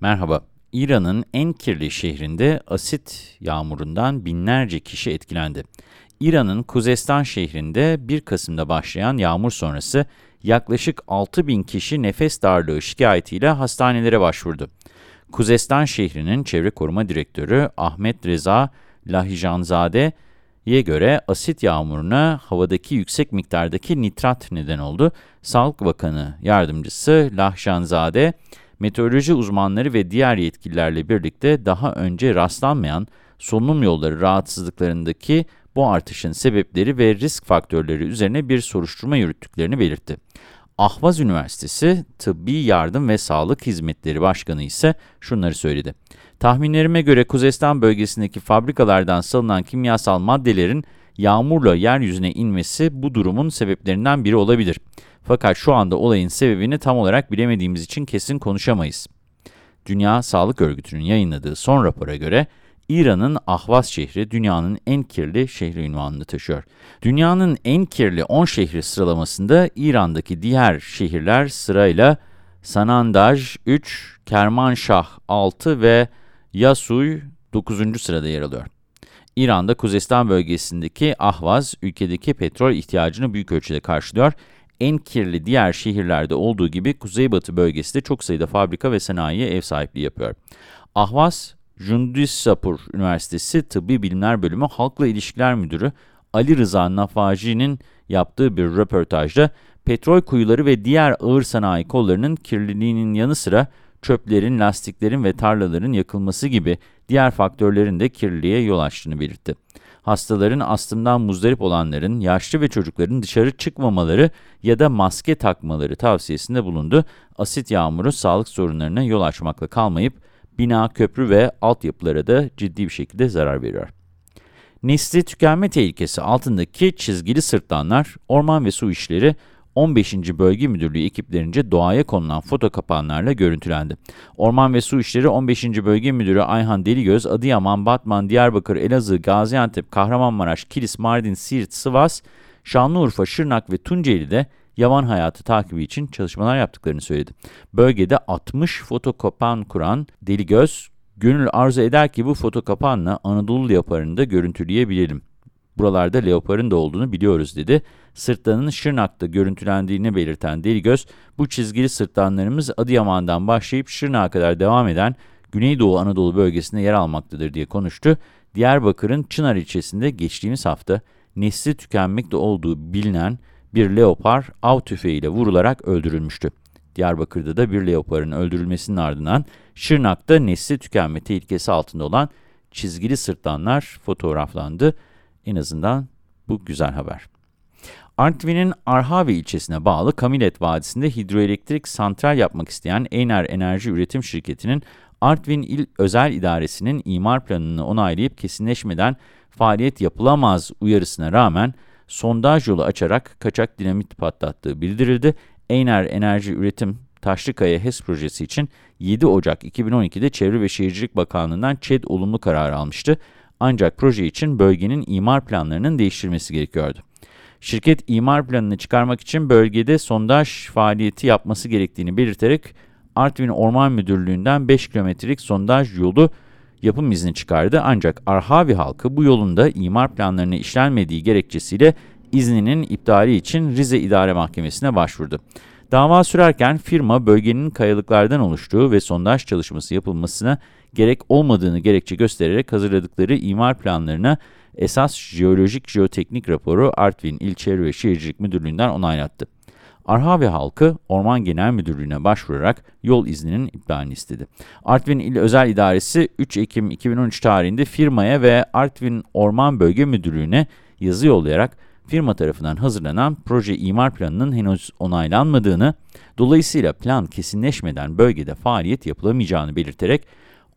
Merhaba. İran'ın en kirli şehrinde asit yağmurundan binlerce kişi etkilendi. İran'ın Kuzestan şehrinde 1 Kasım'da başlayan yağmur sonrası yaklaşık 6 bin kişi nefes darlığı şikayetiyle hastanelere başvurdu. Kuzestan şehrinin çevre koruma direktörü Ahmet Reza Lahijanzade'ye göre asit yağmuruna havadaki yüksek miktardaki nitrat neden oldu. Sağlık Bakanı Yardımcısı Lahjanzade, meteoroloji uzmanları ve diğer yetkililerle birlikte daha önce rastlanmayan solunum yolları rahatsızlıklarındaki bu artışın sebepleri ve risk faktörleri üzerine bir soruşturma yürüttüklerini belirtti. Ahvaz Üniversitesi Tıbbi Yardım ve Sağlık Hizmetleri Başkanı ise şunları söyledi. Tahminlerime göre Kuzestan bölgesindeki fabrikalardan salınan kimyasal maddelerin yağmurla yeryüzüne inmesi bu durumun sebeplerinden biri olabilir. Fakat şu anda olayın sebebini tam olarak bilemediğimiz için kesin konuşamayız. Dünya Sağlık Örgütü'nün yayınladığı son rapora göre İran'ın Ahvaz şehri dünyanın en kirli şehri ünvanını taşıyor. Dünyanın en kirli 10 şehri sıralamasında İran'daki diğer şehirler sırayla Sanandaj 3, Kermanşah 6 ve Yasuy 9. sırada yer alıyor. İran'da Kuzestan bölgesindeki Ahvaz, ülkedeki petrol ihtiyacını büyük ölçüde karşılıyor. En kirli diğer şehirlerde olduğu gibi Kuzeybatı bölgesi de çok sayıda fabrika ve sanayiye ev sahipliği yapıyor. Ahvaz, Jundisapur Üniversitesi Tıbbi Bilimler Bölümü Halkla İlişkiler Müdürü Ali Rıza Nafaji'nin yaptığı bir röportajda petrol kuyuları ve diğer ağır sanayi kollarının kirliliğinin yanı sıra çöplerin, lastiklerin ve tarlaların yakılması gibi diğer faktörlerin de kirliliğe yol açtığını belirtti. Hastaların, astımdan muzdarip olanların, yaşlı ve çocukların dışarı çıkmamaları ya da maske takmaları tavsiyesinde bulundu. Asit yağmuru sağlık sorunlarına yol açmakla kalmayıp, bina, köprü ve altyapılara da ciddi bir şekilde zarar veriyor. Nesli tükenme tehlikesi altındaki çizgili sırtlanlar, orman ve su işleri 15. Bölge Müdürlüğü ekiplerince doğaya konulan foto kapağlarla görüntülendi. Orman ve Su İşleri 15. Bölge Müdürü Ayhan Deligöz, Adıyaman, Batman, Diyarbakır, Elazığ, Gaziantep, Kahramanmaraş, Kilis, Mardin, Siirt, Sivas, Şanlıurfa, Şırnak ve Tunceli'de yaban hayatı takibi için çalışmalar yaptıklarını söyledi. Bölgede 60 foto kapan kuran Deligöz, gönül arzu eder ki bu foto kapağınla Anadolu leoparını da görüntüleyebilelim. Buralarda leoparın da olduğunu biliyoruz dedi. Sırtlanın Şırnak'ta görüntülendiğini belirten Deligöz, bu çizgili sırtlanlarımız Adıyaman'dan başlayıp Şırnak'a kadar devam eden Güneydoğu Anadolu bölgesinde yer almaktadır diye konuştu. Diyarbakır'ın Çınar ilçesinde geçtiğimiz hafta nesli tükenmekte olduğu bilinen bir leopar av tüfeğiyle vurularak öldürülmüştü. Diyarbakır'da da bir leoparın öldürülmesinin ardından Şırnak'ta nesli tükenme tehlikesi altında olan çizgili sırtlanlar fotoğraflandı. En azından bu güzel haber. Artvin'in Arhavi ilçesine bağlı Kamilet Vadisi'nde hidroelektrik santral yapmak isteyen Eyner Enerji Üretim Şirketi'nin Artvin İl Özel İdaresi'nin imar planını onaylayıp kesinleşmeden faaliyet yapılamaz uyarısına rağmen sondaj yolu açarak kaçak dinamit patlattığı bildirildi. Eyner Enerji Üretim Taşlıkaya HES projesi için 7 Ocak 2012'de Çevre ve Şehircilik Bakanlığı'ndan ÇED olumlu karar almıştı. Ancak proje için bölgenin imar planlarının değiştirilmesi gerekiyordu. Şirket imar planını çıkarmak için bölgede sondaj faaliyeti yapması gerektiğini belirterek Artvin Orman Müdürlüğü'nden 5 kilometrelik sondaj yolu yapım izni çıkardı. Ancak Arhavi halkı bu yolunda imar planlarına işlenmediği gerekçesiyle izninin iptali için Rize İdare Mahkemesi'ne başvurdu. Dava sürerken firma bölgenin kayalıklardan oluştuğu ve sondaj çalışması yapılmasına gerek olmadığını gerekçe göstererek hazırladıkları imar planlarına esas jeolojik jeoteknik raporu Artvin İl Çevre ve Şehircilik Müdürlüğü'nden onaylattı. Arhavi halkı Orman Genel Müdürlüğü'ne başvurarak yol izninin iptalini istedi. Artvin İl Özel İdaresi 3 Ekim 2013 tarihinde firmaya ve Artvin Orman Bölge Müdürlüğü'ne yazı yollayarak firma tarafından hazırlanan proje imar planının henüz onaylanmadığını, dolayısıyla plan kesinleşmeden bölgede faaliyet yapılamayacağını belirterek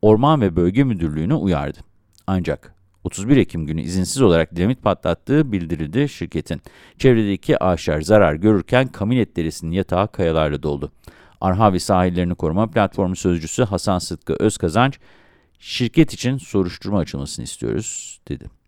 Orman ve Bölge Müdürlüğü'nü uyardı. Ancak 31 Ekim günü izinsiz olarak dinamit patlattığı bildirildi şirketin. Çevredeki ağaçlar zarar görürken Kamilet Deresi'nin yatağı kayalarla doldu. Arhavi Sahillerini Koruma Platformu Sözcüsü Hasan Sıtkı Özkazanç, şirket için soruşturma açılmasını istiyoruz, dedi.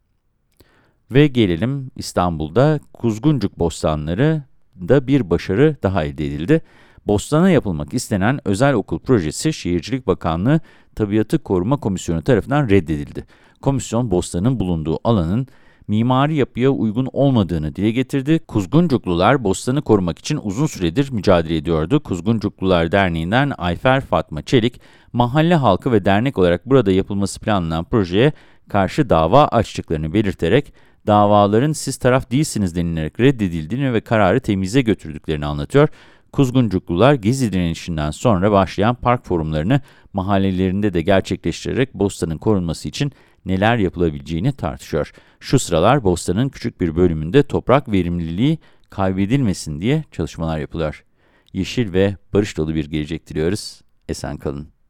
Ve gelelim İstanbul'da Kuzguncuk Bostanları da bir başarı daha elde edildi. Bostan'a yapılmak istenen özel okul projesi Şehircilik Bakanlığı Tabiatı Koruma Komisyonu tarafından reddedildi. Komisyon, Bostan'ın bulunduğu alanın mimari yapıya uygun olmadığını dile getirdi. Kuzguncuklular bostanı korumak için uzun süredir mücadele ediyordu. Kuzguncuklular Derneği'nden Ayfer Fatma Çelik, mahalle halkı ve dernek olarak burada yapılması planlanan projeye karşı dava açtıklarını belirterek, davaların siz taraf değilsiniz denilerek reddedildiğini ve kararı temize götürdüklerini anlatıyor. Kuzguncuklular Gezi direnişinden sonra başlayan park forumlarını mahallelerinde de gerçekleştirerek bostanın korunması için neler yapılabileceğini tartışıyor. Şu sıralar bostanın küçük bir bölümünde toprak verimliliği kaybedilmesin diye çalışmalar yapılıyor. Yeşil ve barış dolu bir gelecek diliyoruz. Esen kalın.